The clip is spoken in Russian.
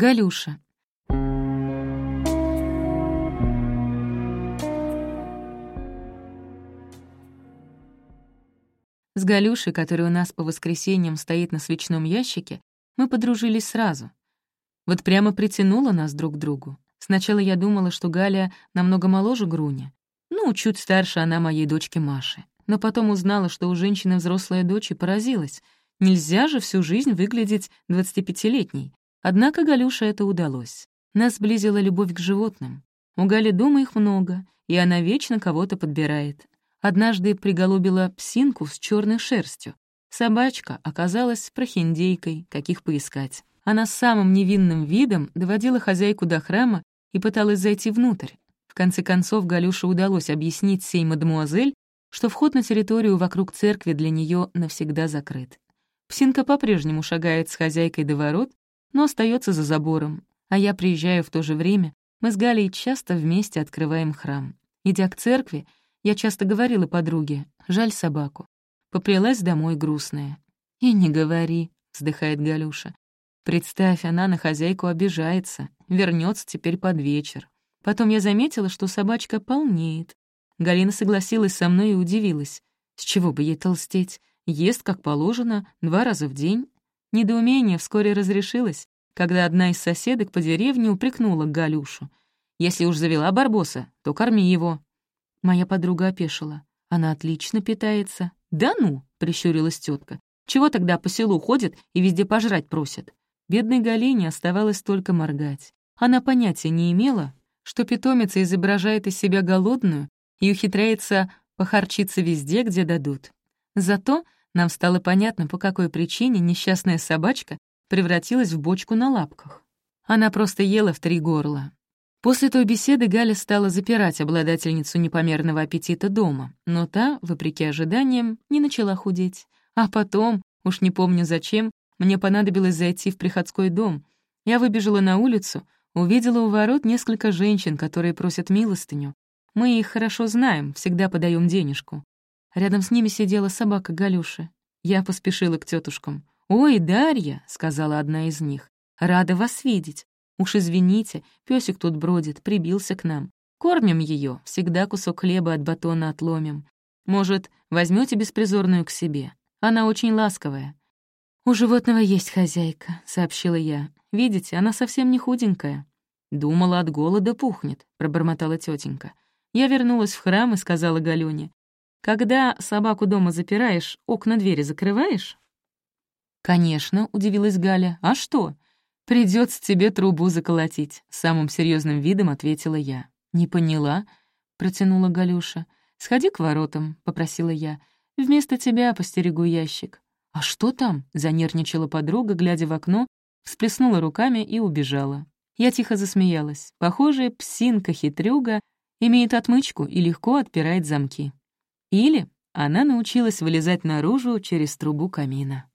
Галюша. С Галюшей, который у нас по воскресеньям стоит на свечном ящике, мы подружились сразу. Вот прямо притянуло нас друг к другу. Сначала я думала, что Галя намного моложе Груня. Ну, чуть старше она моей дочки Маши. Но потом узнала, что у женщины взрослая дочь, и поразилась. Нельзя же всю жизнь выглядеть 25-летней. Однако Галюше это удалось. Нас сблизила любовь к животным. У Гали дома их много, и она вечно кого-то подбирает. Однажды приголубила псинку с черной шерстью. Собачка оказалась прохиндейкой, каких поискать. Она самым невинным видом доводила хозяйку до храма и пыталась зайти внутрь. В конце концов, Галюше удалось объяснить сей мадемуазель, что вход на территорию вокруг церкви для нее навсегда закрыт. Псинка по-прежнему шагает с хозяйкой до ворот, но остается за забором, а я приезжаю в то же время, мы с Галей часто вместе открываем храм. Идя к церкви, я часто говорила подруге, жаль собаку. Попрялась домой грустная. «И не говори», — вздыхает Галюша. «Представь, она на хозяйку обижается, вернется теперь под вечер». Потом я заметила, что собачка полнеет. Галина согласилась со мной и удивилась. С чего бы ей толстеть? Ест, как положено, два раза в день. Недоумение вскоре разрешилось, когда одна из соседок по деревне упрекнула Галюшу. «Если уж завела барбоса, то корми его». Моя подруга опешила. «Она отлично питается». «Да ну!» — прищурилась тетка. «Чего тогда по селу ходит и везде пожрать просит?» Бедной Галине оставалось только моргать. Она понятия не имела, что питомица изображает из себя голодную и ухитряется похарчиться везде, где дадут. Зато нам стало понятно, по какой причине несчастная собачка превратилась в бочку на лапках. Она просто ела в три горла. После той беседы Галя стала запирать обладательницу непомерного аппетита дома, но та, вопреки ожиданиям, не начала худеть. А потом, уж не помню зачем, мне понадобилось зайти в приходской дом. Я выбежала на улицу, увидела у ворот несколько женщин, которые просят милостыню. Мы их хорошо знаем, всегда подаем денежку. Рядом с ними сидела собака Галюши. Я поспешила к тетушкам. «Ой, Дарья!» — сказала одна из них. «Рада вас видеть. Уж извините, песик тут бродит, прибился к нам. Кормим ее, всегда кусок хлеба от батона отломим. Может, возьмете беспризорную к себе? Она очень ласковая». «У животного есть хозяйка», — сообщила я. «Видите, она совсем не худенькая». «Думала, от голода пухнет», — пробормотала тетенька. Я вернулась в храм и сказала Галёне. «Когда собаку дома запираешь, окна двери закрываешь?» «Конечно», — удивилась Галя. «А что?» Придется тебе трубу заколотить», — самым серьезным видом ответила я. «Не поняла», — протянула Галюша. «Сходи к воротам», — попросила я. «Вместо тебя постерегу ящик». «А что там?» — занервничала подруга, глядя в окно, всплеснула руками и убежала. Я тихо засмеялась. Похоже, псинка-хитрюга имеет отмычку и легко отпирает замки. Или она научилась вылезать наружу через трубу камина.